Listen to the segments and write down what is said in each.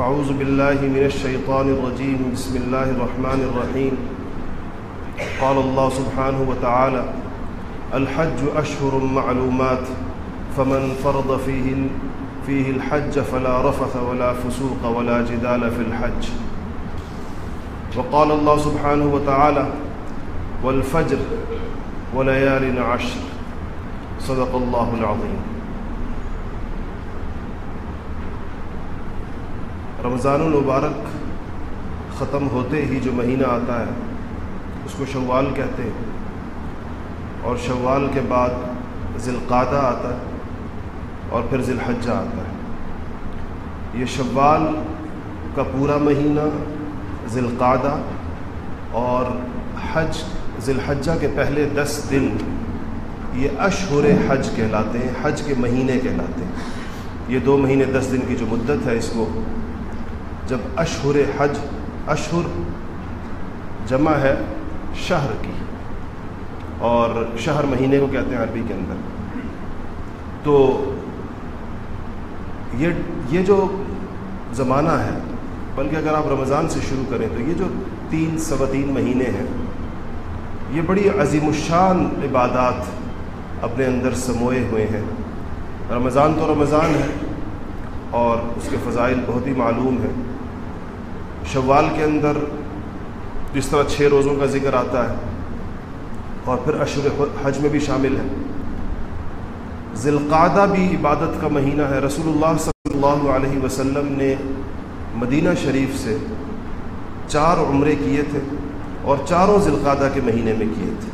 فأعوذ بالله من الشيطان الرجيم بسم الله الرحمن الرحيم قال الله سبحانه وتعالى الحج أشهر معلومات، فمن فرض فيه فيه الحج فلا رفث ولا فسوق ولا جدال في الحج. وقال الله سبحانه وتعالى والفجر وليال عشر. صدق الله العظيم رمضان المبارک ختم ہوتے ہی جو مہینہ آتا ہے، اس کو شوال کہتے ہیں۔ اور شوال کے بعد ذی القعدہ آتا ہے اور پھر ذی الحجہ آتا ہے۔ یہ شوال کا پورا مہینہ ذی القعدہ اور حج ذی الحجہ کے پہلے دس دن یہ اشہر حج کہلاتے ہیں، حج کے مہینے کہلاتے ہیں۔ یہ دو مہینے دس دن کی جو مدت ہے، اس کو جب اشہر حج، اشہر جمع ہے شہر کی، اور شہر مہینے کو کہتے ہیں عربی کے اندر۔ تو یہ یہ جو زمانہ ہے، بلکہ اگر آپ رمضان سے شروع کریں تو یہ جو تین سوا تین مہینے ہیں، یہ بڑی عظیم الشان عبادات اپنے اندر سموئے ہوئے ہیں۔ رمضان تو رمضان ہے اور اس کے فضائل بہت ہی معلوم ہیں۔ شوال کے اندر جس طرح چھ روزوں کا ذکر آتا ہے اور پھر اشر حج میں بھی شامل ہے۔ ذی القعدہ بھی عبادت کا مہینہ ہے۔ رسول اللہ صلی اللہ علیہ وسلم نے مدینہ شریف سے چار عمرے کیے تھے اور چاروں ذی القعدہ کے مہینے میں کیے تھے۔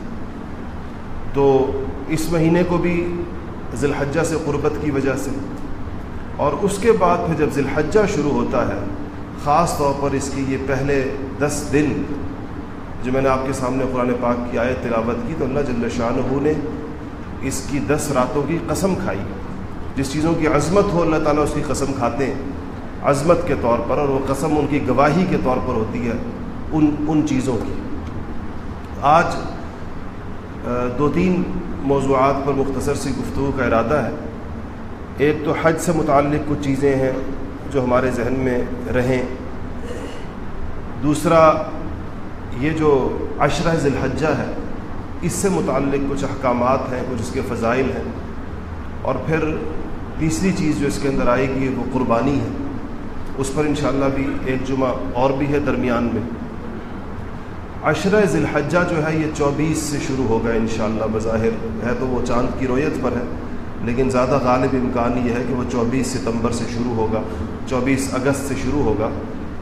تو اس مہینے کو بھی ذی الحجہ سے قربت کی وجہ سے۔ اور اس کے بعد پھر جب ذی الحجہ شروع ہوتا ہے خاص طور پر اس کی یہ پہلے دس دن جو میں نے آپ کے سامنے قرآن پاک کی آیت تلاوت کی تو اللہ جل شاہ نے اس کی دس راتوں کی قسم کھائی۔ جس چیزوں کی عظمت ہو اللہ تعالیٰ اس کی قسم کھاتے ہیں۔ عظمت کے طور پر اور وہ قسم ان کی گواہی کے طور پر ہوتی ہے ان ان چیزوں کی۔ آج دو تین موضوعات پر مختصر سی گفتگو کا ارادہ ہے۔ ایک تو حج سے متعلق کچھ چیزیں ہیں۔ جو ہمارے ذہن میں رہیں۔ دوسرا، یہ جو عشرہ ذی الحجہ ہے، اس سے متعلق کچھ احکامات ہیں، کچھ اس کے فضائل ہیں۔ اور پھر تیسری چیز جو اس کے اندر آئے گی، وہ قربانی ہے۔ اس پر انشاءاللہ بھی ایک جمعہ اور بھی ہے درمیان میں۔ عشرہ ذی الحجہ جو ہے، یہ چوبیس سے شروع ہوگا انشاءاللہ بظاہر۔ ہے تو وہ چاند کی رویت پر ہے، لیکن زیادہ غالب امکان یہ ہے کہ وہ چوبیس ستمبر سے شروع ہوگا۔ چوبیس اگست سے شروع ہوگا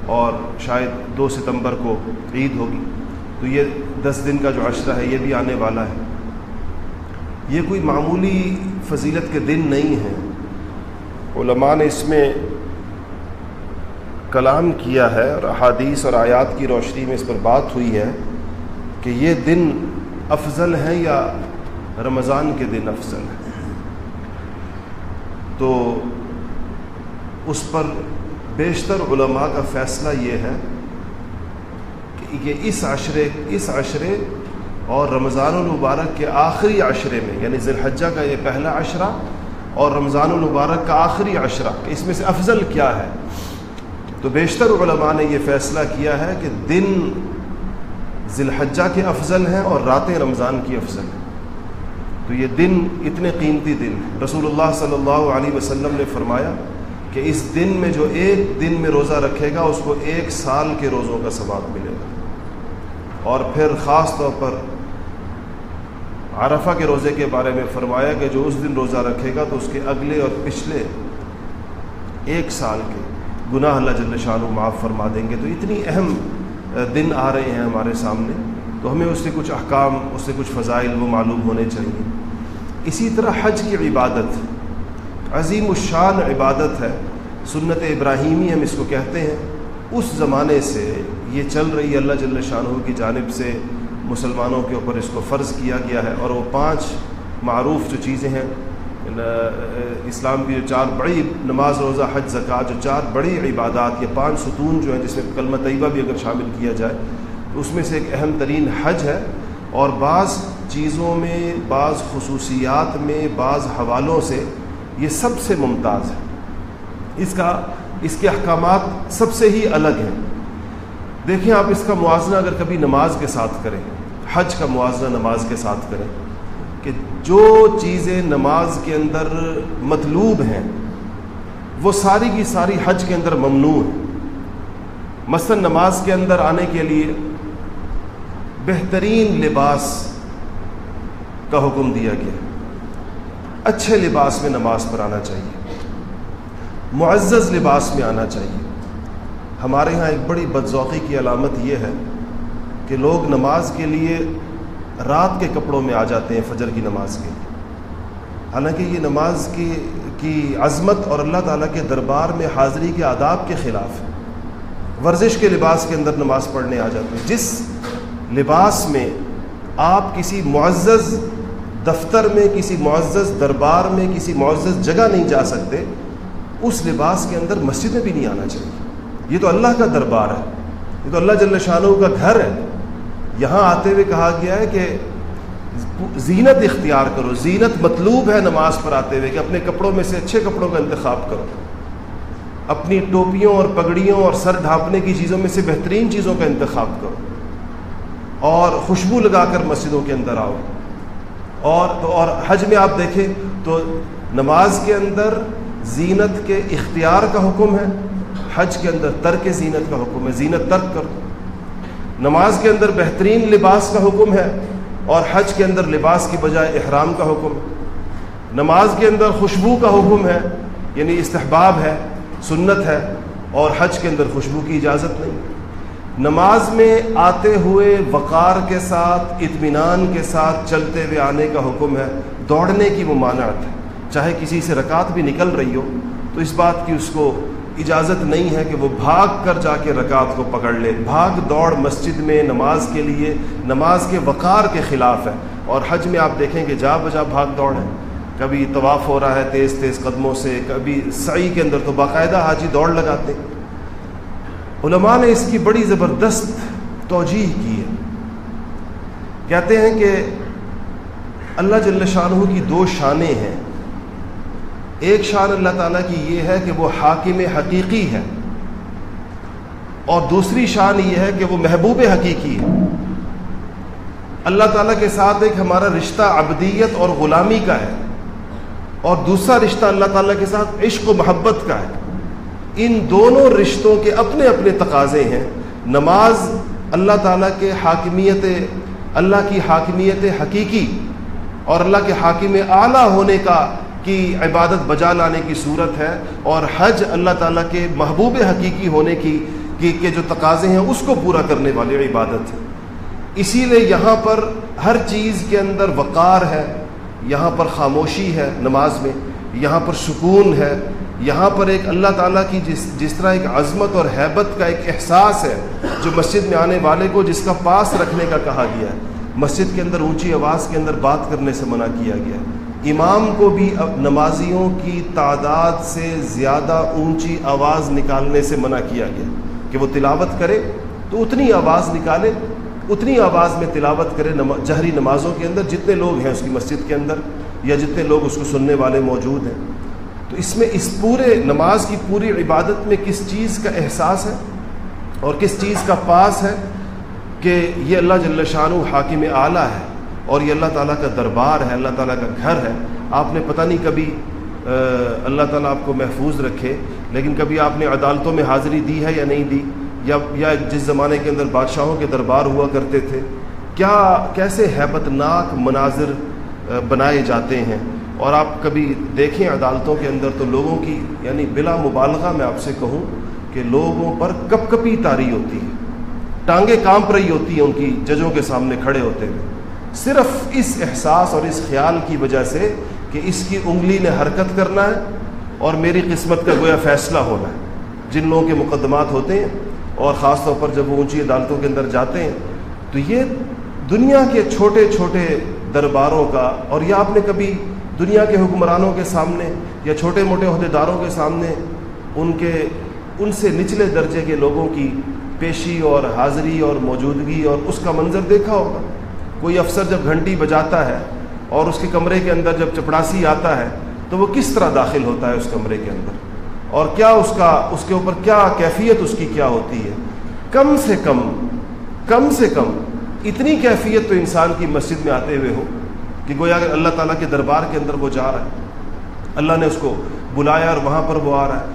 اور شاید دو ستمبر کو عید ہوگی۔ تو یہ دس دن کا جو عشرہ ہے، یہ بھی آنے والا ہے۔ یہ کوئی معمولی فضیلت کے دن نہیں ہیں علماء نے اس میں کلام کیا ہے اور احادیث اور آیات کی روشنی میں اس پر بات ہوئی ہے کہ یہ دن افضل ہیں یا رمضان کے دن افضل ہیں تو اس پر بیشتر علماء کا فیصلہ یہ ہے کہ اس عشرے اس عشرے اور رمضان المبارک کے آخری عشرے میں یعنی ذی الحجہ کا یہ پہلا عشرہ اور رمضان المبارک کا آخری عشرہ اس میں سے افضل کیا ہے؟ تو بیشتر علماء نے یہ فیصلہ کیا ہے کہ دن ذی الحجہ کے افضل ہیں اور راتیں رمضان کی افضل ہیں۔ تو یہ دن اتنے قیمتی دن رسول اللہ صلی اللہ علیہ وسلم نے فرمایا کہ اس دن میں جو ایک دن میں روزہ رکھے گا، اس کو ایک سال کے روزوں کا ثواب ملے گا۔ اور پھر خاص طور پر عرفہ کے روزے کے بارے میں فرمایا کہ جو اس دن روزہ رکھے گا تو اس کے اگلے اور پچھلے ایک سال کے گناہ اللہ جل شاہ معاف فرما دیں گے۔ تو اتنی اہم دن آ رہے ہیں ہمارے سامنے۔ تو ہمیں اس سے کچھ احکام، اس سے کچھ فضائل وہ معلوم ہونے چاہیے۔ اسی طرح حج کی عبادت۔ عظیم الشان عبادت ہے، سنت ابراہیمی ہم اس کو کہتے ہیں۔ اس زمانے سے یہ چل رہی ہے، اللہ جل شاہ کی جانب سے مسلمانوں کے اوپر اس کو فرض کیا گیا ہے۔ اور وہ پانچ معروف جو چیزیں ہیں اسلام کی جو چار بڑی نماز، روزہ، حج، زکوٰۃ، جو چار بڑی عبادات، یہ پانچ ستون جو ہیں، جس میں کلمہ طیبہ بھی اگر شامل کیا جائے، تو اس میں سے ایک اہم ترین حج ہے۔ اور بعض چیزوں میں، بعض خصوصیات میں، بعض حوالوں سے یہ سب سے ممتاز ہے۔ اس کا، اس کے احکامات سب سے ہی الگ ہیں۔ دیکھیں آپ اس کا موازنہ اگر کبھی نماز کے ساتھ کریں، حج کا موازنہ نماز کے ساتھ کریں، کہ جو چیزیں نماز کے اندر مطلوب ہیں، وہ ساری کی ساری حج کے اندر ممنوع ہیں۔ مثلا نماز کے اندر آنے کے لیے بہترین لباس کا حکم دیا گیا۔ اچھے لباس میں نماز پر آنا چاہیے۔ معزز لباس میں آنا چاہیے۔ ہمارے ہاں ایک بڑی بدذوقی کی علامت یہ ہے کہ لوگ نماز کے لیے رات کے کپڑوں میں آ جاتے ہیں فجر کی نماز کے لیے۔ حالانکہ یہ نماز کی کی عظمت اور اللہ تعالیٰ کے دربار میں حاضری کے آداب کے خلاف ہے۔ ورزش کے لباس کے اندر نماز پڑھنے آ جاتے ہیں۔ جس لباس میں آپ کسی معزز دفتر میں کسی معزز دربار میں کسی معزز جگہ نہیں جا سکتے، اس لباس کے اندر مسجد میں بھی نہیں آنا چاہیے۔ یہ تو اللہ کا دربار ہے، یہ تو اللہ جل شاہ کا گھر ہے۔ یہاں آتے ہوئے کہا گیا ہے کہ زینت اختیار کرو، زینت مطلوب ہے نماز پر آتے ہوئے کہ اپنے کپڑوں میں سے اچھے کپڑوں کا انتخاب کرو۔ اپنی ٹوپیوں اور پگڑیوں اور سر ڈھانپنے کی چیزوں میں سے بہترین چیزوں کا انتخاب کرو۔ اور خوشبو لگا کر مسجدوں کے اندر آؤ۔ اور تو اور حج میں آپ دیکھیں تو نماز کے اندر زینت کے اختیار کا حکم ہے، حج کے اندر ترک زینت کا حکم ہے، زینت ترک کر دو نماز کے اندر بہترین لباس کا حکم ہے اور حج کے اندر لباس کی بجائے احرام کا حکم۔ ہے نماز کے اندر خوشبو کا حکم ہے یعنی استحباب ہے، سنت ہے اور حج کے اندر خوشبو کی اجازت نہیں۔ نماز میں آتے ہوئے وقار کے ساتھ، اطمینان کے ساتھ چلتے ہوئے آنے کا حکم ہے، دوڑنے کی ممانعت ہے۔ چاہے کسی سے رکعت بھی نکل رہی ہو، تو اس بات کی اس کو اجازت نہیں ہے کہ وہ بھاگ کر جا کے رکعت کو پکڑ لے۔ بھاگ، دوڑ مسجد میں نماز کے لیے، نماز کے وقار کے خلاف ہے۔ اور حج میں آپ دیکھیں کہ جا بجا بھاگ دوڑ ہے۔ کبھی طواف ہو رہا ہے تیز تیز قدموں سے، کبھی سعی کے اندر تو باقاعدہ حاجی دوڑ لگاتے۔ علماء نے اس کی بڑی زبردست توجہ کی ہے۔ کہتے ہیں کہ اللہ جل شاہ کی دو شانیں ہیں۔ ایک شان اللہ تعالیٰ کی یہ ہے کہ وہ حاکم حقیقی ہے۔ اور دوسری شان یہ ہے کہ وہ محبوب حقیقی ہے۔ اللہ تعالیٰ کے ساتھ ایک ہمارا رشتہ ابدیت اور غلامی کا ہے۔ اور دوسرا رشتہ اللہ تعالیٰ کے ساتھ عشق و محبت کا ہے۔ ان دونوں رشتوں کے اپنے اپنے تقاضے ہیں۔ نماز اللہ تعالیٰ کے حاکمیت، اللہ کی حاکمیت حقیقی اور اللہ کے حاکم اعلیٰ ہونے کا کی عبادت بجا لانے کی صورت ہے اور حج اللہ تعالیٰ کے محبوب حقیقی ہونے کی کے جو تقاضے ہیں، اس کو پورا کرنے والی عبادت ہے۔ اسی لیے یہاں پر ہر چیز کے اندر وقار ہے، یہاں پر خاموشی ہے نماز میں، یہاں پر سکون ہے۔ یہاں پر ایک اللہ تعالیٰ کی جس جس طرح ایک عظمت اور حیبت کا ایک احساس ہے، جو مسجد میں آنے والے کو جس کا پاس رکھنے کا کہا گیا ہے۔ مسجد کے اندر اونچی آواز کے اندر بات کرنے سے منع کیا گیا ہے۔ امام کو بھی اب نمازیوں کی تعداد سے زیادہ اونچی آواز نکالنے سے منع کیا گیا کہ وہ تلاوت کرے۔ تو اتنی آواز نکالے، اتنی آواز میں تلاوت کرے جہری نمازوں کے اندر، جتنے لوگ ہیں اس کی مسجد کے اندر، یا جتنے لوگ اس کو سننے والے موجود ہیں۔ تو اس میں اس پورے نماز کی پوری عبادت میں کس چیز کا احساس ہے اور کس چیز کا پاس ہے کہ یہ اللہ جل شاہ حاکم اعلیٰ ہے اور یہ اللہ تعالیٰ کا دربار ہے، اللہ تعالیٰ کا گھر ہے۔ آپ نے پتہ نہیں کبھی اللہ تعالیٰ آپ کو محفوظ رکھے، لیکن کبھی آپ نے عدالتوں میں حاضری دی ہے یا نہیں دی؟ یا یا جس زمانے کے اندر بادشاہوں کے دربار ہوا کرتے تھے۔ کیا، کیسے حیبت ناک مناظر بنائے جاتے ہیں؟ اور آپ کبھی دیکھیں عدالتوں کے اندر تو لوگوں کی یعنی بلا مبالغہ میں آپ سے کہوں کہ لوگوں پر کپ کپی تاری ہوتی ہے، ٹانگیں کانپ رہی ہوتی ہیں ان کی ججوں کے سامنے کھڑے ہوتے ہوئے۔ صرف اس احساس اور اس خیال کی وجہ سے کہ اس کی انگلی نے حرکت کرنا ہے اور میری قسمت کا گویا فیصلہ ہونا ہے۔ جن لوگوں کے مقدمات ہوتے ہیں اور خاص طور پر جب وہ اونچی عدالتوں کے اندر جاتے ہیں، تو یہ دنیا کے چھوٹے چھوٹے درباروں کا، اور یا آپ نے کبھی دنیا کے حکمرانوں کے سامنے یا چھوٹے موٹے عہدیداروں کے سامنے ان کے ان سے نچلے درجے کے لوگوں کی پیشی اور حاضری اور موجودگی اور اس کا منظر دیکھا ہوگا۔ کوئی افسر جب گھنٹی بجاتا ہے اور اس کے کمرے کے اندر جب چپڑاسی آتا ہے تو وہ کس طرح داخل ہوتا ہے اس کمرے کے اندر؟ اور کیا اس کا، اس کے اوپر کیا کیفیت اس کی کیا ہوتی ہے؟ کم سے کم کم سے کم اتنی کیفیت تو انسان کی مسجد میں آتے ہوئے ہو۔ کہ گویا اگر اللہ تعالیٰ کے دربار کے اندر وہ جا رہا ہے، اللہ نے اس کو بلایا اور وہاں پر وہ آ رہا ہے۔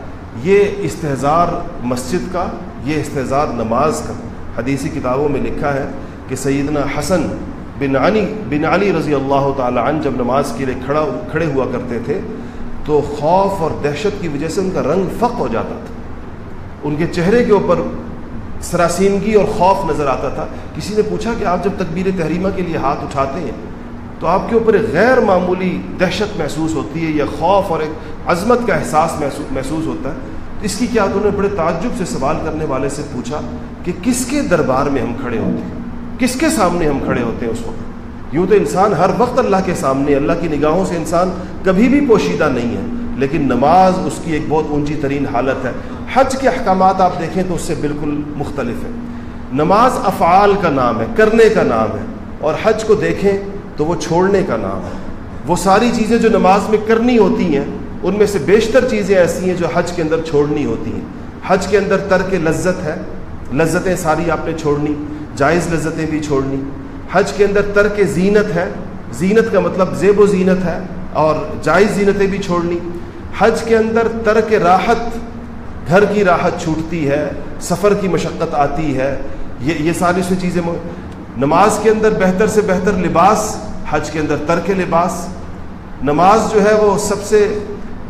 یہ استحظار مسجد کا، یہ استحظار نماز کا۔ حدیثی کتابوں میں لکھا ہے کہ سیدنا حسن بن علی بن علی رضی اللہ تعالی عنہ جب نماز کے لیے کھڑا، کھڑے ہوا کرتے تھے، تو خوف اور دہشت کی وجہ سے ان کا رنگ فق ہو جاتا تھا۔ ان کے چہرے کے اوپر سراسیمگی اور خوف نظر آتا تھا۔ کسی نے پوچھا کہ آپ جب تقبیر تحریمہ کے لیے ہاتھ اٹھاتے ہیں تو آپ کے اوپر ایک غیر معمولی دہشت محسوس ہوتی ہے یا خوف اور ایک عظمت کا احساس محسوس ہوتا ہے۔ تو اس کی کیا انہوں نے بڑے تعجب سے سوال کرنے والے سے پوچھا کہ کس کے دربار میں ہم کھڑے ہوتے ہیں؟ کس کے سامنے ہم کھڑے ہوتے ہیں اس وقت؟ یوں تو انسان ہر وقت اللہ کے سامنے، اللہ کی نگاہوں سے انسان کبھی بھی پوشیدہ نہیں ہے، لیکن نماز اس کی ایک بہت اونچی ترین حالت ہے۔ حج کے احکامات آپ دیکھیں تو اس سے بالکل مختلف ہے۔ نماز افعال کا نام ہے، کرنے کا نام ہے اور حج کو دیکھیں تو وہ چھوڑنے کا نام ہے۔ وہ ساری چیزیں جو نماز میں کرنی ہوتی ہیں، ان میں سے بیشتر چیزیں ایسی ہیں جو حج کے اندر چھوڑنی ہوتی ہیں۔ حج کے اندر ترک لذت ہے۔ لذتیں ساری آپ نے چھوڑنی، جائز لذتیں بھی چھوڑنی۔ حج کے اندر ترک زینت ہے۔ زینت کا مطلب زیب و زینت ہے اور جائز زینتیں بھی چھوڑنی۔ حج کے اندر ترک راحت، گھر کی راحت چھوٹتی ہے، سفر کی مشقت آتی ہے۔ یہ یہ ساری سی چیزیں نماز کے اندر بہتر سے بہتر لباس، حج کے اندر ترک لباس۔ نماز جو ہے وہ سب سے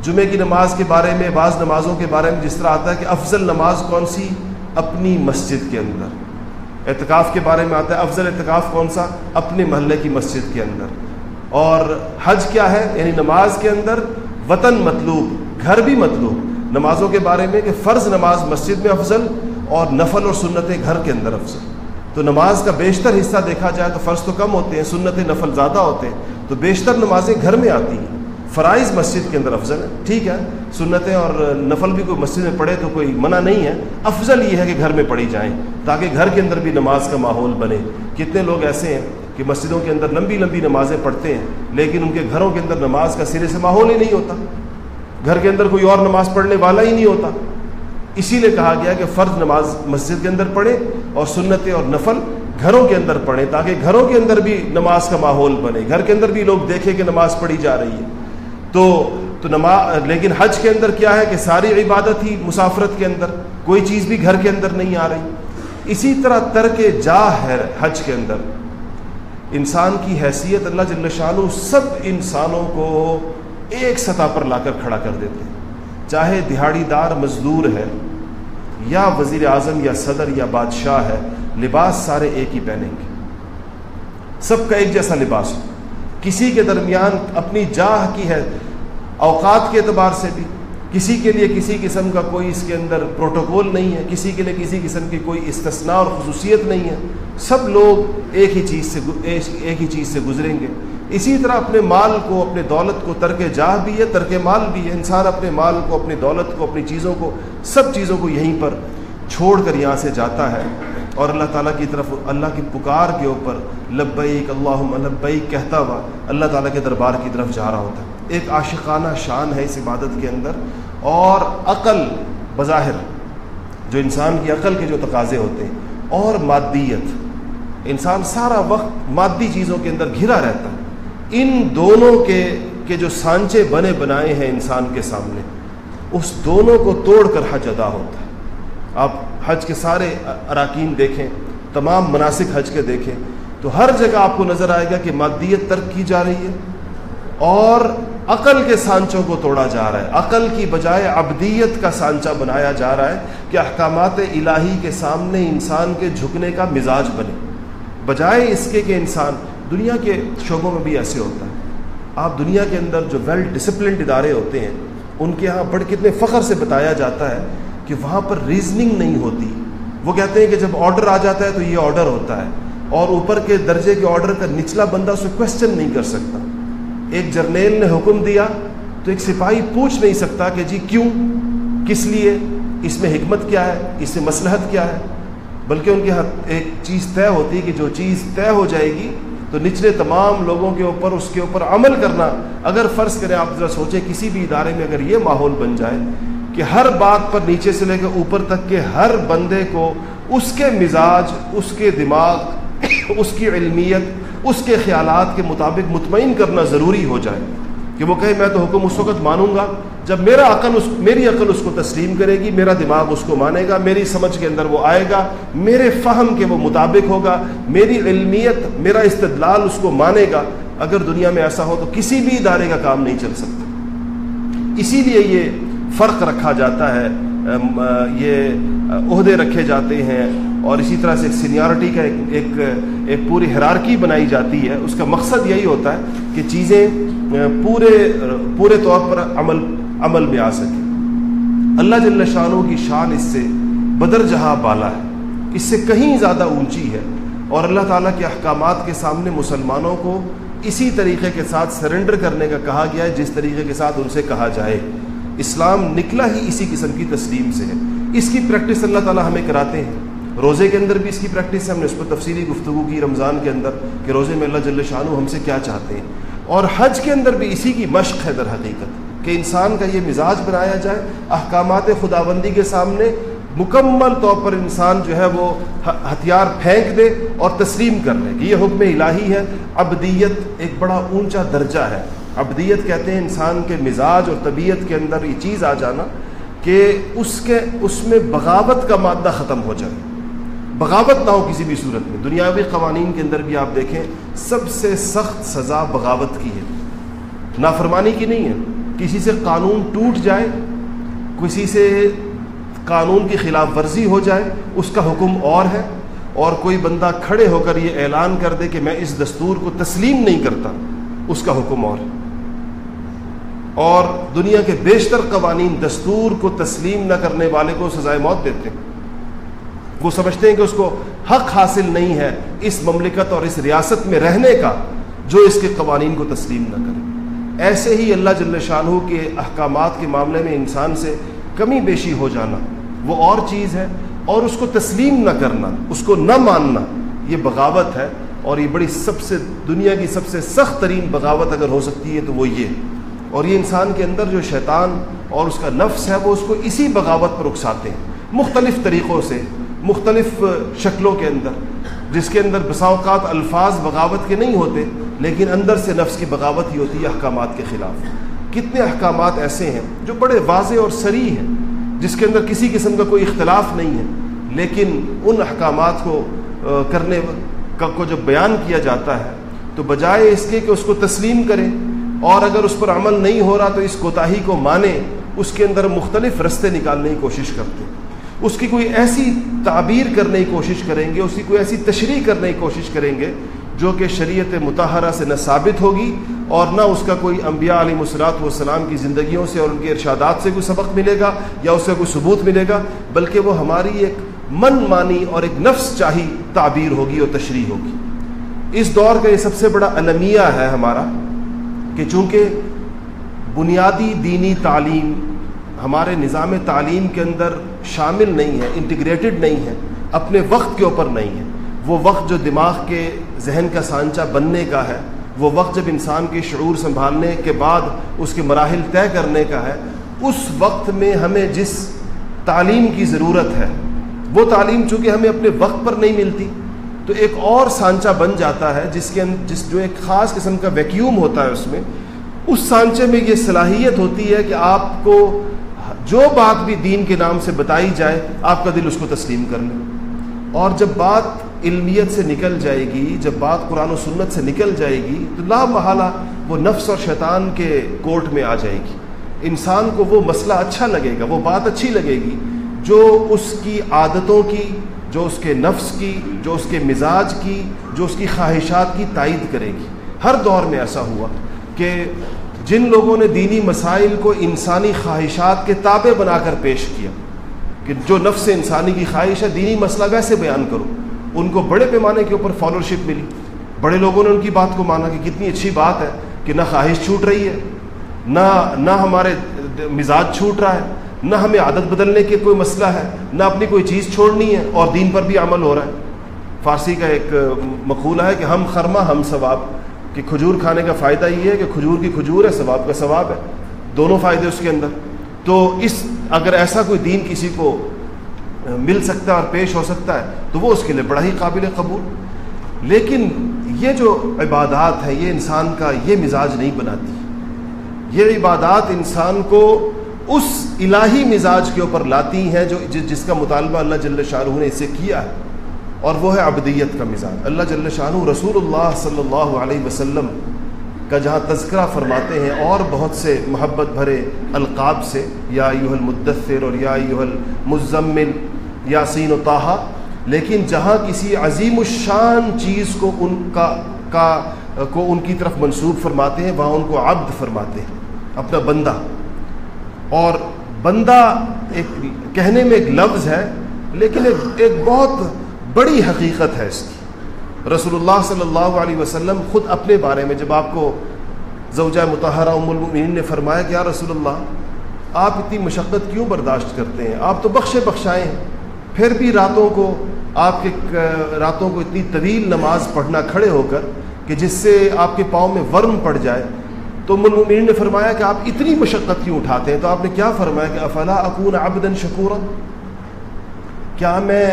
جمعے کی نماز کے بارے میں، بعض نمازوں کے بارے میں جس طرح آتا ہے کہ افضل نماز کون سی؟ اپنی مسجد کے اندر۔ اعتکاف کے بارے میں آتا ہے، افضل اعتکاف کون سا؟ اپنے محلے کی مسجد کے اندر۔ اور حج کیا ہے؟ یعنی نماز کے اندر وطن مطلوب، گھر بھی مطلوب۔ نمازوں کے بارے میں کہ فرض نماز مسجد میں افضل اور نفل اور سنتیں گھر کے اندر افضل۔ تو نماز کا بیشتر حصہ دیکھا جائے تو فرض تو کم ہوتے ہیں، سنت نفل زیادہ ہوتے ہیں۔ تو بیشتر نمازیں گھر میں آتی ہیں۔ فرائض مسجد کے اندر افضل ہے ٹھیک ہے، سنتیں اور نفل بھی کوئی مسجد میں پڑھے تو کوئی منع نہیں ہے۔ افضل یہ ہے کہ گھر میں پڑھی جائیں تاکہ گھر کے اندر بھی نماز کا ماحول بنے۔ کتنے لوگ ایسے ہیں کہ مسجدوں کے اندر لمبی لمبی نمازیں پڑھتے ہیں، لیکن ان کے گھروں کے اندر نماز کا سرے سے ماحول ہی نہیں ہوتا۔ گھر کے اندر کوئی اور نماز پڑھنے والا ہی نہیں ہوتا۔ اسی لیے کہا گیا کہ فرض نماز مسجد کے اندر پڑھے اور سنتیں اور نفل گھروں کے اندر پڑھیں تاکہ گھروں کے اندر بھی نماز کا ماحول بنے۔ گھر کے اندر بھی لوگ دیکھیں کہ نماز پڑھی جا رہی ہے۔ تو تو نماز لیکن حج کے اندر کیا ہے کہ ساری عبادت ہی مسافرت کے اندر، کوئی چیز بھی گھر کے اندر نہیں آ رہی۔ اسی طرح ترک جا ہے حج کے اندر۔ انسان کی حیثیت اللہ جل سب انسانوں کو ایک سطح پر لا کر کھڑا کر دیتے ہیں۔ چاہے دہاڑی دار مزدور ہے یا وزیر اعظم یا صدر یا بادشاہ ہے، لباس سارے ایک ہی پہنیں گے۔ سب کا ایک جیسا لباس ہو۔ کسی کے درمیان اپنی جاہ کی ہے اوقات کے اعتبار سے بھی۔ کسی کے لیے کسی قسم کا کوئی اس کے اندر پروٹوکول نہیں ہے، کسی کے لیے کسی قسم کی کوئی استثناء اور خصوصیت نہیں ہے۔ سب لوگ ایک ہی چیز سے ایک ہی چیز سے گزریں گے۔ اسی طرح اپنے مال کو، اپنے دولت کو ترک جاہ بھی ہے، ترک مال بھی ہے۔ انسان اپنے مال کو، اپنی دولت کو، اپنی چیزوں کو، سب چیزوں کو یہیں پر چھوڑ کر یہاں سے جاتا ہے۔ اور اللہ تعالیٰ کی طرف، اللہ کی پکار کے اوپر لبیک اللہ لبیک کہتا ہوا اللہ تعالیٰ کے دربار کی طرف جا رہا ہوتا ہے۔ ایک عاشقانہ شان ہے اس عبادت کے اندر۔ اور عقل بظاہر، جو انسان کی عقل کے جو تقاضے ہوتے ہیں۔ اور مادیت، انسان سارا وقت مادی چیزوں کے اندر گھرا رہتا ہے۔ ان دونوں کے کے جو سانچے بنے بنائے ہیں انسان کے سامنے، اس دونوں کو توڑ کر حج ادا ہوتا ہے۔ آپ حج کے سارے اراکین دیکھیں، تمام مناسب حج کے دیکھیں، تو ہر جگہ آپ کو نظر آئے گا کہ مادیت ترک کی جا رہی ہے اور عقل کے سانچوں کو توڑا جا رہا ہے۔ عقل کی بجائے ابدیت کا سانچہ بنایا جا رہا ہے کہ احکامات الہی کے سامنے انسان کے جھکنے کا مزاج بنے۔ بجائے اس کے کہ انسان دنیا کے شعبوں میں بھی ایسے ہوتا ہے۔ آپ دنیا کے اندر جو ویل ڈسپلنڈ ادارے ہوتے ہیں، ان کے یہاں بڑے کتنے فخر سے بتایا جاتا ہے کہ وہاں پر ریزننگ نہیں ہوتی۔ وہ کہتے ہیں کہ جب آرڈر آ جاتا ہے تو یہ آرڈر ہوتا ہے۔ اور اوپر کے درجے کے آرڈر کا نچلا بندہ اسے کوشچن نہیں کر سکتا۔ ایک جرنیل نے حکم دیا تو ایک سپاہی پوچھ نہیں سکتا کہ جی کیوں؟ کس لیے؟ اس میں حکمت کیا ہے؟ اس میں مسلحت کیا ہے؟ بلکہ ان کی ایک چیز طے ہوتی ہے کہ جو چیز طے ہو جائے گی تو نچلے تمام لوگوں کے اوپر، اس کے اوپر عمل کرنا، اگر فرض کریں آپ ذرا سوچیں، کسی بھی ادارے میں اگر یہ ماحول بن جائے کہ ہر بات پر نیچے سے لے کے اوپر تک کے ہر بندے کو اس کے مزاج، اس کے دماغ، اس کی علمیت، اس کے خیالات کے مطابق مطمئن کرنا ضروری ہو جائے کہ وہ کہے، میں تو حکم اس وقت مانوں گا جب میرا عقل اس میری عقل اس کو تسلیم کرے گی، میرا دماغ اس کو مانے گا، میری سمجھ کے اندر وہ آئے گا، میرے فہم کے وہ مطابق ہوگا، میری علمیت، میرا استدلال اس کو مانے گا۔ اگر دنیا میں ایسا ہو تو کسی بھی ادارے کا کام نہیں چل سکتا۔ اسی لیے یہ فرق رکھا جاتا ہے یہ عہدے رکھے جاتے ہیں۔ اور اسی طرح سے ایک سینیارٹی کا ایک ایک ایک پوری حرارکی بنائی جاتی ہے۔ اس کا مقصد یہی ہوتا ہے کہ چیزیں پورے پورے طور پر عمل عمل میں آ سکے۔ اللہ جل شانوں کی شان اس سے بدر جہاں بالا ہے۔ اس سے کہیں زیادہ اونچی ہے۔ اور اللہ تعالیٰ کے احکامات کے سامنے مسلمانوں کو اسی طریقے کے ساتھ سرنڈر کرنے کا کہا گیا ہے، جس طریقے کے ساتھ ان سے کہا جائے۔ اسلام نکلا ہی اسی قسم کی تسلیم سے ہے۔ اس کی پریکٹس اللہ تعالیٰ ہمیں کراتے ہیں۔ روزے کے اندر بھی اس کی پریکٹس ہے ہم نے اس پر تفصیلی گفتگو کی رمضان کے اندر کہ روزے میں اللہ جل شاہ ہم سے کیا چاہتے ہیں۔ اور حج کے اندر بھی اسی کی مشق ہے در حقیقت۔ کہ انسان کا یہ مزاج بنایا جائے، احکامات خداوندی کے سامنے مکمل طور پر انسان جو ہے وہ ہتھیار پھینک دے اور تسلیم کر لے کہ یہ حکم الہی ہے۔ ابدیت ایک بڑا اونچا درجہ ہے۔ ابدیت کہتے ہیں انسان کے مزاج اور طبیعت کے اندر یہ چیز آ جانا کہ اس کے، اس میں بغاوت کا مادہ ختم ہو جائے۔ بغاوت نہ ہو کسی بھی صورت میں۔ دنیاوی قوانین کے اندر بھی آپ دیکھیں، سب سے سخت سزا بغاوت کی ہے۔ نافرمانی کی نہیں ہے۔ کسی سے قانون ٹوٹ جائے، کسی سے قانون کی خلاف ورزی ہو جائے، اس کا حکم اور ہے۔ اور کوئی بندہ کھڑے ہو کر یہ اعلان کر دے کہ میں اس دستور کو تسلیم نہیں کرتا، اس کا حکم اور ہے۔ اور دنیا کے بیشتر قوانین دستور کو تسلیم نہ کرنے والے کو سزائے موت دیتے ہیں۔ وہ سمجھتے ہیں کہ اس کو حق حاصل نہیں ہے اس مملکت اور اس ریاست میں رہنے کا، جو اس کے قوانین کو تسلیم نہ کرے۔ ایسے ہی اللہ جل شاہ کے احکامات کے معاملے میں انسان سے کمی بیشی ہو جانا، وہ اور چیز ہے اور اس کو تسلیم نہ کرنا، اس کو نہ ماننا، یہ بغاوت ہے اور یہ بڑی سب سے، دنیا کی سب سے سخت ترین بغاوت اگر ہو سکتی ہے تو وہ یہ اور یہ انسان کے اندر جو شیطان اور اس کا نفس ہے وہ اس کو اسی بغاوت پر اکساتے ہیں، مختلف طریقوں سے، مختلف شکلوں کے اندر، جس کے اندر بسا اوقات الفاظ بغاوت کے نہیں ہوتے لیکن اندر سے نفس کی بغاوت ہی ہوتی ہے احکامات کے خلاف۔ کتنے احکامات ایسے ہیں جو بڑے واضح اور سری ہیں، جس کے اندر کسی قسم کا کوئی اختلاف نہیں ہے، لیکن ان احکامات کو کرنے کو جب بیان کیا جاتا ہے، تو بجائے اس کے کہ اس کو تسلیم کرے، اور اگر اس پر عمل نہیں ہو رہا تو اس کوتاہی کو مانے، اس کے اندر مختلف رستے نکالنے کی کوشش کرتے۔ اس کی کوئی ایسی تعبیر کرنے کی کوشش کریں گے، اس کی کوئی ایسی تشریح کرنے کی کوشش کریں گے جو کہ شریعت متحرہ سے نہ ثابت ہوگی اور نہ اس کا کوئی انبیاء علیہ مسلاط والسلام کی زندگیوں سے اور ان کے ارشادات سے کوئی سبق ملے گا یا اس کا کوئی ثبوت ملے گا، بلکہ وہ ہماری ایک من مانی اور ایک نفس چاہی تعبیر ہوگی اور تشریح ہوگی۔ اس دور کا یہ سب سے بڑا المیہ ہے ہمارا کہ چونکہ بنیادی دینی تعلیم ہمارے نظام تعلیم کے اندر شامل نہیں ہے، انٹیگریٹڈ نہیں ہے، اپنے وقت کے اوپر نہیں ہے۔ وہ وقت جو دماغ کے ذہن کا سانچہ بننے کا ہے، وہ وقت جب انسان کے شعور سنبھالنے کے بعد اس کے مراحل طے کرنے کا ہے، اس وقت میں ہمیں جس تعلیم کی ضرورت ہے، وہ تعلیم چونکہ ہمیں اپنے وقت پر نہیں ملتی، تو ایک اور سانچہ بن جاتا ہے، جس کے جس جو ایک خاص قسم کا ویکیوم ہوتا ہے اس میں، اس سانچے میں یہ صلاحیت ہوتی ہے کہ آپ کو جو بات بھی دین کے نام سے بتائی جائے، آپ کا دل اس کو تسلیم کر لے۔ اور جب بات علمیت سے نکل جائے گی، جب بات قرآن و سنت سے نکل جائے گی، تو لا محالہ وہ نفس اور شیطان کے کورٹ میں آ جائے گی۔ انسان کو وہ مسئلہ اچھا لگے گا، وہ بات اچھی لگے گی جو اس کی عادتوں کی، جو اس کے نفس کی، جو اس کے مزاج کی، جو اس کی خواہشات کی تائید کرے گی۔ ہر دور میں ایسا ہوا کہ جن لوگوں نے دینی مسائل کو انسانی خواہشات کے تابع بنا کر پیش کیا، کہ جو نفس انسانی کی خواہش ہے، دینی مسئلہ ویسے بیان کرو۔ ان کو بڑے پیمانے کے اوپر فالوشپ ملی۔ بڑے لوگوں نے ان کی بات کو مانا کہ کتنی اچھی بات ہے کہ نہ خواہش چھوٹ رہی ہے، نہ نہ ہمارے مزاج چھوٹ رہا ہے، نہ ہمیں عادت بدلنے کے کوئی مسئلہ ہے، نہ اپنی کوئی چیز چھوڑنی ہے اور دین پر بھی عمل ہو رہا ہے۔ فارسی کا ایک مقولہ ہے کہ ہم خرما، ہم ثواب۔ کہ کھجور کھانے کا فائدہ یہ ہے کہ کھجور کی کھجور ہے، ثواب کا ثواب ہے، دونوں فائدے اس کے اندر۔ تو اس، اگر ایسا کوئی دین کسی کو مل سکتا ہے اور پیش ہو سکتا ہے، تو وہ اس کے لیے بڑا ہی قابل قبول۔ لیکن یہ جو عبادات ہیں، یہ انسان کا یہ مزاج نہیں بناتی۔ یہ عبادات انسان کو اس الہی مزاج کے اوپر لاتی ہیں جو جس کا مطالبہ اللہ جل شاہ نے اسے کیا ہے۔ اور وہ ہے ابدیت کا مزاج۔ اللہ جل شاہ رسول اللہ صلی اللہ علیہ وسلم کا جہاں تذکرہ فرماتے ہیں، اور بہت سے محبت بھرے القاب سے، یا یوہ المدثر اور یا یوہ المزمل۔ یا سین و تاہا لیکن جہاں کسی عظیم الشان چیز کو ان کا کا کو ان کی طرف منسوب فرماتے ہیں، وہاں ان کو عبد فرماتے ہیں، اپنا بندہ۔ اور بندہ ایک کہنے میں ایک لفظ ہے، لیکن ایک ایک بہت بڑی حقیقت ہے اس کی۔ رسول اللہ صلی اللہ علیہ وسلم خود اپنے بارے میں جب آپ کو زوجہ متحرہ ام المؤمنین نے فرمایا کہ یا رسول اللہ، آپ اتنی مشقت کیوں برداشت کرتے ہیں؟ آپ تو بخشے بخشائیں ہیں۔ پھر بھی راتوں کو آپ کے راتوں کو اتنی طویل نماز پڑھنا کھڑے ہو کر کہ جس سے آپ کے پاؤں میں ورم پڑ جائے، تو المؤمنین نے فرمایا کہ آپ اتنی مشقت کیوں اٹھاتے ہیں؟ تو آپ نے کیا فرمایا کہ افلا اکون عبدا شکورا کیا میں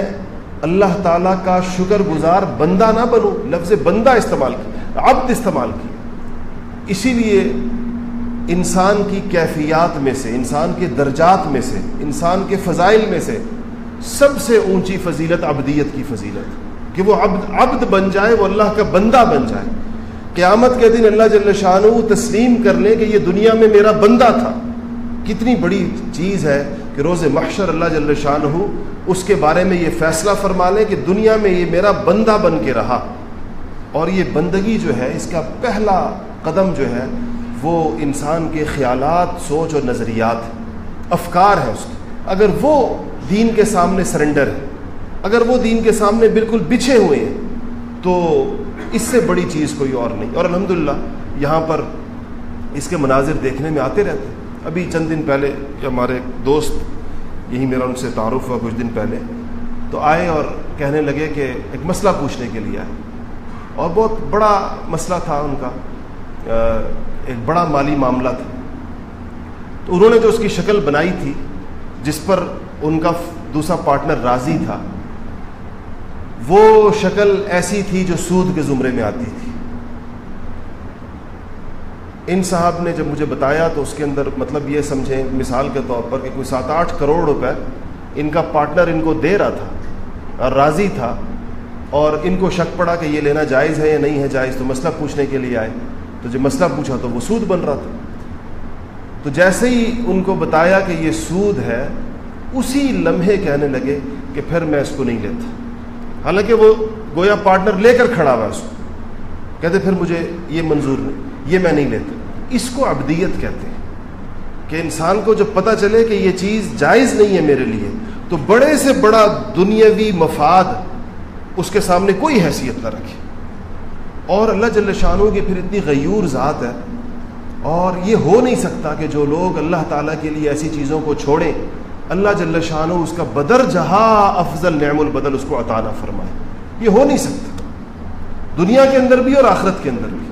اللہ تعالیٰ کا شکر گزار بندہ نہ بنوں؟ لفظ بندہ استعمال کیا عبد استعمال کیا اسی لیے انسان کی کیفیات میں سے، انسان کے درجات میں سے، انسان کے فضائل میں سے سب سے اونچی فضیلت عبدیت کی فضیلت، کہ وہ عبد عبد بن جائے، وہ اللہ کا بندہ بن جائے۔ قیامت کے دن اللہ جل شاہ تسلیم کر لیں کہ یہ دنیا میں میرا بندہ تھا۔ کتنی بڑی چیز ہے کہ روز محشر اللہ جل شاہ اس کے بارے میں یہ فیصلہ فرما لیں کہ دنیا میں یہ میرا بندہ بن کے رہا۔ اور یہ بندگی جو ہے، اس کا پہلا قدم جو ہے، وہ انسان کے خیالات، سوچ اور نظریات، افکار ہیں اس کے۔ اگر وہ دین کے سامنے سرنڈر ہے۔ اگر وہ دین کے سامنے بالکل بچھے ہوئے ہیں، تو اس سے بڑی چیز کوئی اور نہیں۔ اور الحمدللہ، یہاں پر اس کے مناظر دیکھنے میں آتے رہتے ہیں۔ ابھی چند دن پہلے ہمارے دوست، یہی میرا ان سے تعارف ہوا کچھ دن پہلے، تو آئے اور کہنے لگے کہ ایک مسئلہ پوچھنے کے لیے آئے۔ اور بہت بڑا مسئلہ تھا ان کا۔ ایک بڑا مالی معاملہ تھا۔ تو انہوں نے جو اس کی شکل بنائی تھی، جس پر ان کا دوسرا پارٹنر راضی تھا۔ وہ شکل ایسی تھی جو سود کے زمرے میں آتی تھی۔ ان صاحب نے جب مجھے بتایا تو اس کے اندر مطلب یہ سمجھیں، مثال کے طور پر کہ کوئی سات آٹھ کروڑ روپے ان کا پارٹنر ان کو دے رہا تھا اور راضی تھا۔ اور ان کو شک پڑا کہ یہ لینا جائز ہے یا نہیں ہے، جائز تو مسئلہ پوچھنے کے لیے آئے۔ تو جب مسئلہ پوچھا تو وہ سود بن رہا تھا۔ تو جیسے ہی ان کو بتایا کہ یہ سود ہے اسی لمحے کہنے لگے کہ پھر میں اس کو نہیں لیتا۔ حالانکہ وہ گویا پارٹنر لے کر کھڑا ہوا اس کو۔ کہتے پھر مجھے یہ منظور نہیں، یہ میں نہیں لیتا۔ اس کو ابدیت کہتے ہیں کہ انسان کو جب پتہ چلے کہ یہ چیز جائز نہیں ہے میرے لیے، تو بڑے سے بڑا دنیاوی مفاد اس کے سامنے کوئی حیثیت نہ رکھے۔ اور اللہ جل شاہوں کی پھر اتنی غیور ذات ہے، اور یہ ہو نہیں سکتا کہ جو لوگ اللہ تعالیٰ کے لیے ایسی چیزوں کو چھوڑیں۔ اللہ جل شاہ اس کا بدر جہاں افضل نعم البدل اس کو عطا نہ فرمائے۔ یہ ہو نہیں سکتا۔ دنیا کے اندر بھی اور آخرت کے اندر بھی۔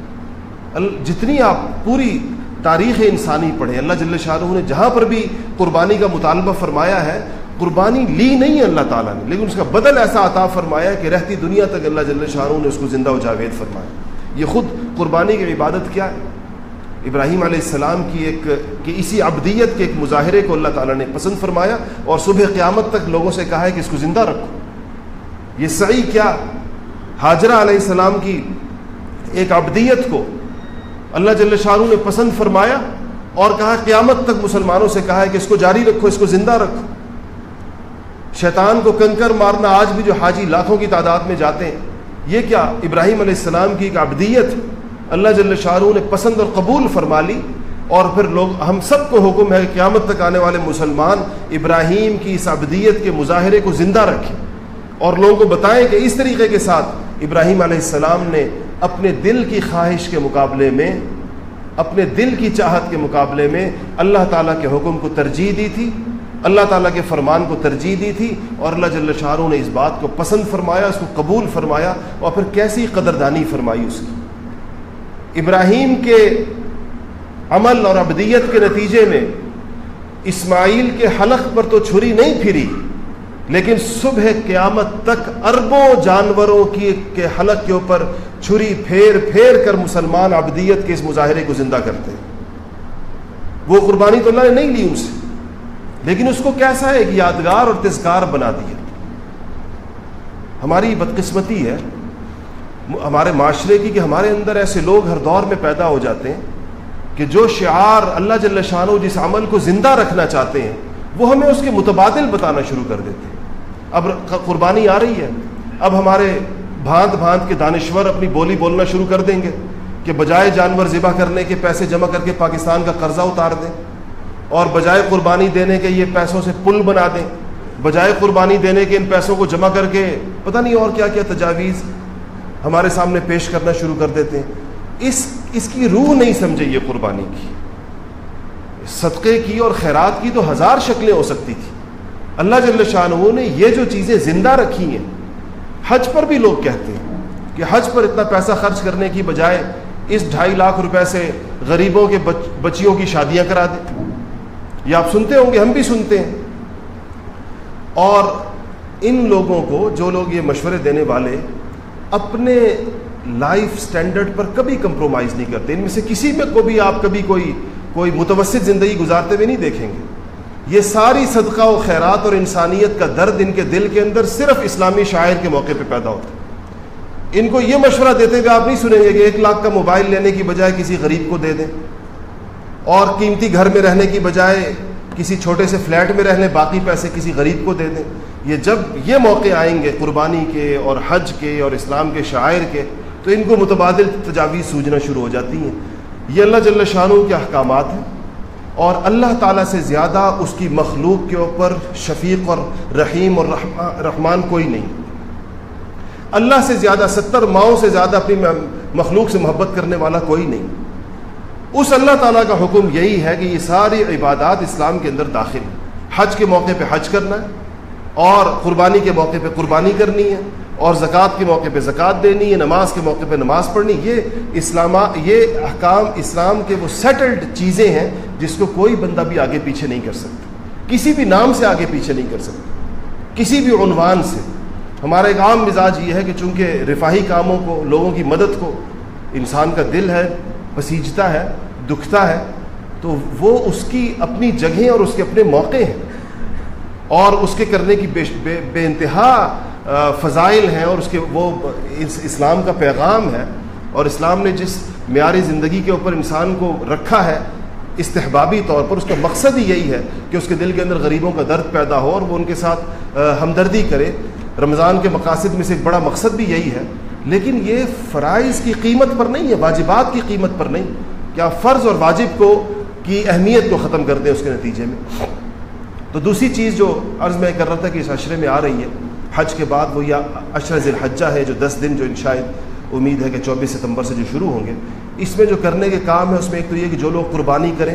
جتنی آپ پوری تاریخ انسانی پڑھیں، اللہ جل شاہ نے جہاں پر بھی قربانی کا مطالبہ فرمایا ہے، قربانی لی نہیں اللہ تعالیٰ نے، لیکن اس کا بدل ایسا عطا فرمایا کہ رہتی دنیا تک اللہ جل شاہ نے اس کو زندہ و جاوید فرمایا۔ یہ خود قربانی کی عبادت کیا ہے؟ ابراہیم علیہ السلام کی ایک کہ اسی ابدیت کے ایک مظاہرے کو اللہ تعالیٰ نے پسند فرمایا اور صبح قیامت تک لوگوں سے کہا ہے کہ اس کو زندہ رکھو۔ یہ صحیح کیا حاجرہ علیہ السلام کی ایک ابدیت کو اللہ جل شاہ نے پسند فرمایا اور کہا قیامت تک مسلمانوں سے کہا ہے کہ اس کو جاری رکھو، اس کو زندہ رکھو۔ شیطان کو کنکر مارنا آج بھی جو حاجی لاکھوں کی تعداد میں جاتے ہیں، یہ کیا ابراہیم علیہ السلام کی ایک ابدیت اللہ جل شاہ نے پسند اور قبول فرما لی اور پھر لوگ ہم سب کو حکم ہے کہ قیامت تک آنے والے مسلمان ابراہیم کی اس ابدیت کے مظاہرے کو زندہ رکھیں اور لوگوں کو بتائیں کہ اس طریقے کے ساتھ ابراہیم علیہ السلام نے اپنے دل کی خواہش کے مقابلے میں، اپنے دل کی چاہت کے مقابلے میں اللہ تعالیٰ کے حکم کو ترجیح دی تھی، اللہ تعالیٰ کے فرمان کو ترجیح دی تھی اور اللہ جل شاہ نے اس بات کو پسند فرمایا، اس کو قبول فرمایا اور پھر کیسی قدردانی فرمائی اس کی۔ ابراہیم کے عمل اور ابدیت کے نتیجے میں اسماعیل کے حلق پر تو چھری نہیں پھری، لیکن صبح قیامت تک اربوں جانوروں کی کے حلق کے اوپر چھری پھیر پھیر کر مسلمان ابدیت کے اس مظاہرے کو زندہ کرتے وہ قربانی تو اللہ نے نہیں لی ان سے، لیکن اس کو کیسا ہے ایک یادگار اور تذکار بنا دیا۔ ہماری بدقسمتی ہے ہمارے معاشرے کی کہ ہمارے اندر ایسے لوگ ہر دور میں پیدا ہو جاتے ہیں کہ جو شعار اللہ جل شاہ جس عمل کو زندہ رکھنا چاہتے ہیں، وہ ہمیں اس کے متبادل بتانا شروع کر دیتے ہیں۔ اب قربانی آ رہی ہے۔ اب ہمارے بھانت بھانت کے دانشور اپنی بولی بولنا شروع کر دیں گے کہ بجائے جانور ذبح کرنے کے پیسے جمع کر کے پاکستان کا قرضہ اتار دیں اور بجائے قربانی دینے کے یہ پیسوں سے پل بنا دیں۔ بجائے قربانی دینے کے ان پیسوں کو جمع کر کے پتہ نہیں اور کیا کیا تجاویز ہمارے سامنے پیش کرنا شروع کر دیتے ہیں۔ اس اس کی روح نہیں سمجھے یہ قربانی کی۔ صدقے کی اور خیرات کی تو ہزار شکلیں ہو سکتی تھی۔ اللہ جل شاہ نے یہ جو چیزیں زندہ رکھی ہیں، حج پر بھی لوگ کہتے ہیں کہ حج پر اتنا پیسہ خرچ کرنے کی بجائے اس ڈھائی لاکھ روپے سے غریبوں کے بچیوں کی شادیاں کرا دیں۔ یہ آپ سنتے ہوں گے، ہم بھی سنتے ہیں۔ اور ان لوگوں کو، جو لوگ یہ مشورے دینے والے اپنے لائف سٹینڈرڈ پر کبھی کمپرومائز نہیں کرتے۔ ان میں سے کسی میں کو بھی آپ کبھی کوئی کوئی متوسط زندگی گزارتے ہوئے نہیں دیکھیں گے۔ یہ ساری صدقہ و خیرات اور انسانیت کا درد ان کے دل کے اندر صرف اسلامی شاعر کے موقع پہ پیدا ہوتا ہے۔ ان کو یہ مشورہ دیتے ہوئے آپ نہیں سنیں گے کہ ایک لاکھ کا موبائل لینے کی بجائے کسی غریب کو دے دیں اور قیمتی گھر میں رہنے کی بجائے کسی چھوٹے سے فلیٹ میں رہنے باقی پیسے کسی غریب کو دے دیں۔ یہ جب یہ موقع آئیں گے قربانی کے اور حج کے اور اسلام کے شاعر کے، تو ان کو متبادل تجاویز سوجنا شروع ہو جاتی ہیں۔ یہ اللہ جل شاہ کے احکامات ہیں اور اللہ تعالیٰ سے زیادہ اس کی مخلوق کے اوپر شفیق اور رحیم اور رحمان کوئی نہیں۔ اللہ سے زیادہ، ستر ماؤں سے زیادہ اپنی مخلوق سے محبت کرنے والا کوئی نہیں۔ اس اللہ تعالیٰ کا حکم یہی ہے کہ یہ ساری عبادات اسلام کے اندر داخل ہیں۔ حج کے موقع پہ حج کرنا ہے اور قربانی کے موقع پہ قربانی کرنی ہے اور زکوٰۃ کے موقع پہ زکوٰۃ دینی ہے، نماز کے موقع پہ نماز پڑھنی یہ اسلام یہ احکام اسلام کے وہ سیٹلڈ چیزیں ہیں جس کو کوئی بندہ بھی آگے پیچھے نہیں کر سکتا۔ کسی بھی نام سے آگے پیچھے نہیں کر سکتا۔ کسی بھی عنوان سے۔ ہمارا ایک عام مزاج یہ ہے کہ چونکہ رفاہی کاموں کو، لوگوں کی مدد کو انسان کا دل ہے، پسیجتا ہے دکھتا ہے، تو وہ اس کی اپنی جگہیں اور اس کے اپنے موقع ہیں۔ اور اس کے کرنے کی بے بے انتہا فضائل ہیں اور اس کے وہ اسلام کا پیغام ہے۔ اور اسلام نے جس معیاری زندگی کے اوپر انسان کو رکھا ہے، استحبابی طور پر اس کا مقصد ہی یہی ہے کہ اس کے دل کے اندر غریبوں کا درد پیدا ہو اور وہ ان کے ساتھ ہمدردی کرے۔ رمضان کے مقاصد میں سے ایک بڑا مقصد بھی یہی ہے۔ لیکن یہ فرائض کی قیمت پر نہیں ہے، واجبات کی قیمت پر نہیں۔ کیا فرض اور واجب کو کی اہمیت کو ختم کر دیں اس کے نتیجے میں؟ تو دوسری چیز جو عرض میں کر رہا تھا کہ اس عشرے میں آ رہی ہے، حج کے بعد وہ یا ذی الحجہ ہے جو دس دن جو شاید امید ہے کہ چوبیس ستمبر سے جو شروع ہوں گے۔ اس میں جو کرنے کے کام ہے اس میں ایک تو یہ کہ جو لوگ قربانی کریں،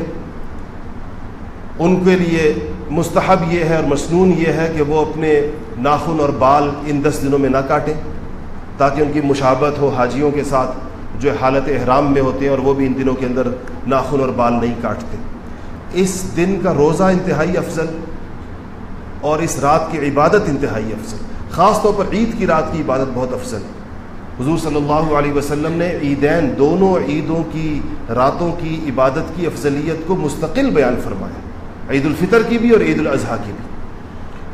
ان کے لیے مستحب یہ ہے اور مصنون یہ ہے کہ وہ اپنے ناخن اور بال ان دس دنوں میں نہ کاٹیں، تاکہ ان کی مشابت ہو حاجیوں کے ساتھ۔ جو حالت احرام میں ہوتے ہیں اور وہ بھی ان دنوں کے اندر ناخن اور بال نہیں کاٹتے۔ اس دن کا روزہ انتہائی افضل اور اس رات کی عبادت انتہائی افضل۔ خاص طور پر عید کی رات کی عبادت بہت افضل۔ ہے حضور صلی اللہ علیہ وسلم نے عیدین دونوں عیدوں کی، راتوں کی عبادت کی افضلیت کو مستقل بیان فرمایا۔ عید الفطر کی بھی اور عید الاضحیٰ کی بھی۔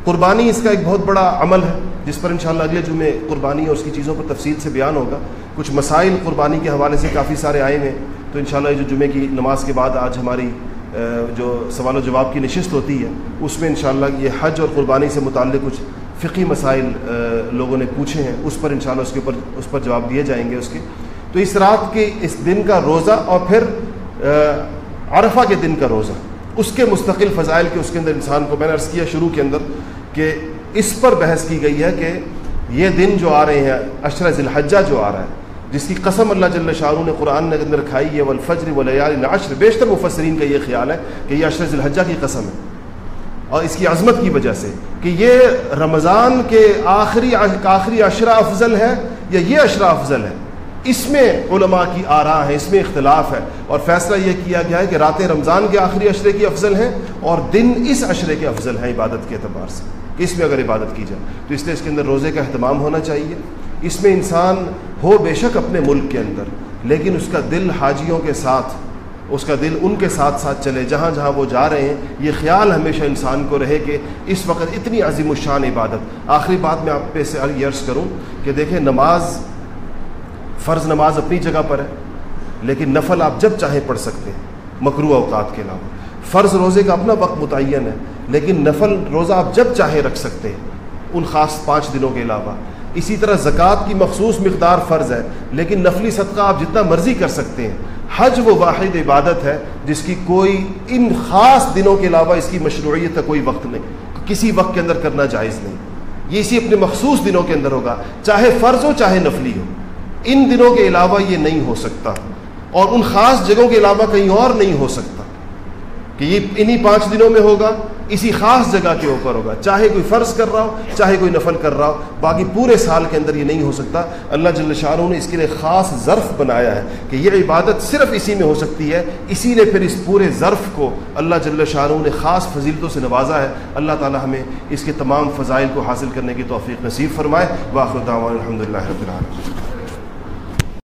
قربانی اس کا ایک بہت بڑا عمل ہے، جس پر انشاءاللہ اگلے جمعے قربانی اور اس کی چیزوں پر تفصیل سے بیان ہوگا۔ کچھ مسائل قربانی کے حوالے سے کافی سارے آئے ہیں، تو انشاءاللہ یہ جو جمعے کی نماز کے بعد آج ہماری جو سوال و جواب کی نشست ہوتی ہے، اس میں انشاءاللہ یہ حج اور قربانی سے متعلق کچھ فقی مسائل لوگوں نے پوچھے ہیں، اس پر انشاءاللہ اس کے اوپر، اس پر جواب دیے جائیں گے اس کے۔ تو اس رات کے اس دن کا روزہ اور پھر عرفہ کے دن کا روزہ، اس کے مستقل فضائل کے، اس کے اندر انسان کو میں نے عرض کیا شروع کے اندر کہ اس پر بحث کی گئی ہے کہ یہ دن جو آ رہے ہیں اشر ذی الحجہ جو آ رہا ہے، جس کی قسم اللہ جل شاہ نے قرآن نے اندر کھائی ہے، والفجر ولیال نعشر بیشتر مفسرین کا یہ خیال ہے کہ یہ اشر ذی الحجہ کی قسم ہے۔ اور اس کی عظمت کی وجہ سے کہ یہ رمضان کے آخری آخری اشرا افضل ہے یا یہ اشرا افضل ہے؟ اس میں علماء کی آرا ہے اس میں اختلاف ہے۔ اور فیصلہ یہ کیا گیا ہے کہ راتیں رمضان کے آخری اشرے کی افضل ہیں اور دن اس اشرے کے افضل ہیں، عبادت کے اعتبار سے۔ کہ اس میں اگر عبادت کی جائے، تو اس لیے اس کے اندر روزے کا اہتمام ہونا چاہیے۔ اس میں انسان ہو بے شک اپنے ملک کے اندر، لیکن اس کا دل حاجیوں کے ساتھ، اس کا دل ان کے ساتھ ساتھ چلے، جہاں جہاں وہ جا رہے ہیں، یہ خیال ہمیشہ انسان کو رہے کہ اس وقت اتنی عظیم الشان عبادت۔ آخری بات میں آپ پہ سے عرض کروں کہ دیکھیں، نماز فرض نماز اپنی جگہ پر ہے، لیکن نفل آپ جب چاہیں پڑھ سکتے ہیں مکرو اوقات کے علاوہ۔ فرض روزے کا اپنا وقت متعین ہے۔ لیکن نفل روزہ آپ جب چاہیں رکھ سکتے ہیں، ان خاص پانچ دنوں کے علاوہ۔ اسی طرح زکوٰۃ کی مخصوص مقدار فرض ہے، لیکن نفلی صدقہ آپ جتنا مرضی کر سکتے ہیں۔ حج وہ واحد عبادت ہے جس کی کوئی ان خاص دنوں کے علاوہ اس کی مشروعیت کا کوئی وقت نہیں، کسی وقت کے اندر کرنا جائز نہیں۔ یہ اسی اپنے مخصوص دنوں کے اندر ہوگا، چاہے فرض ہو، چاہے نفلی ہو۔ ان دنوں کے علاوہ یہ نہیں ہو سکتا۔ اور ان خاص جگہوں کے علاوہ کہیں اور نہیں ہو سکتا۔ کہ یہ انہی پانچ دنوں میں ہوگا اسی خاص جگہ کے اوپر ہوگا۔ چاہے کوئی فرض کر رہا ہو، چاہے کوئی نفل کر رہا ہو، باقی پورے سال کے اندر یہ نہیں ہو سکتا۔ اللہ جل شاہ نے اس کے لیے خاص ظرف بنایا ہے کہ یہ عبادت صرف اسی میں ہو سکتی ہے، اسی لیے پھر اس پورے ظرف کو اللہ جل شاہ نے خاص فضیلتوں سے نوازا ہے۔ اللہ تعالی ہمیں اس کے تمام فضائل کو حاصل کرنے کی توفیق نصیب فرمائے۔ واخر دعوان الحمد للہ رب العالمین۔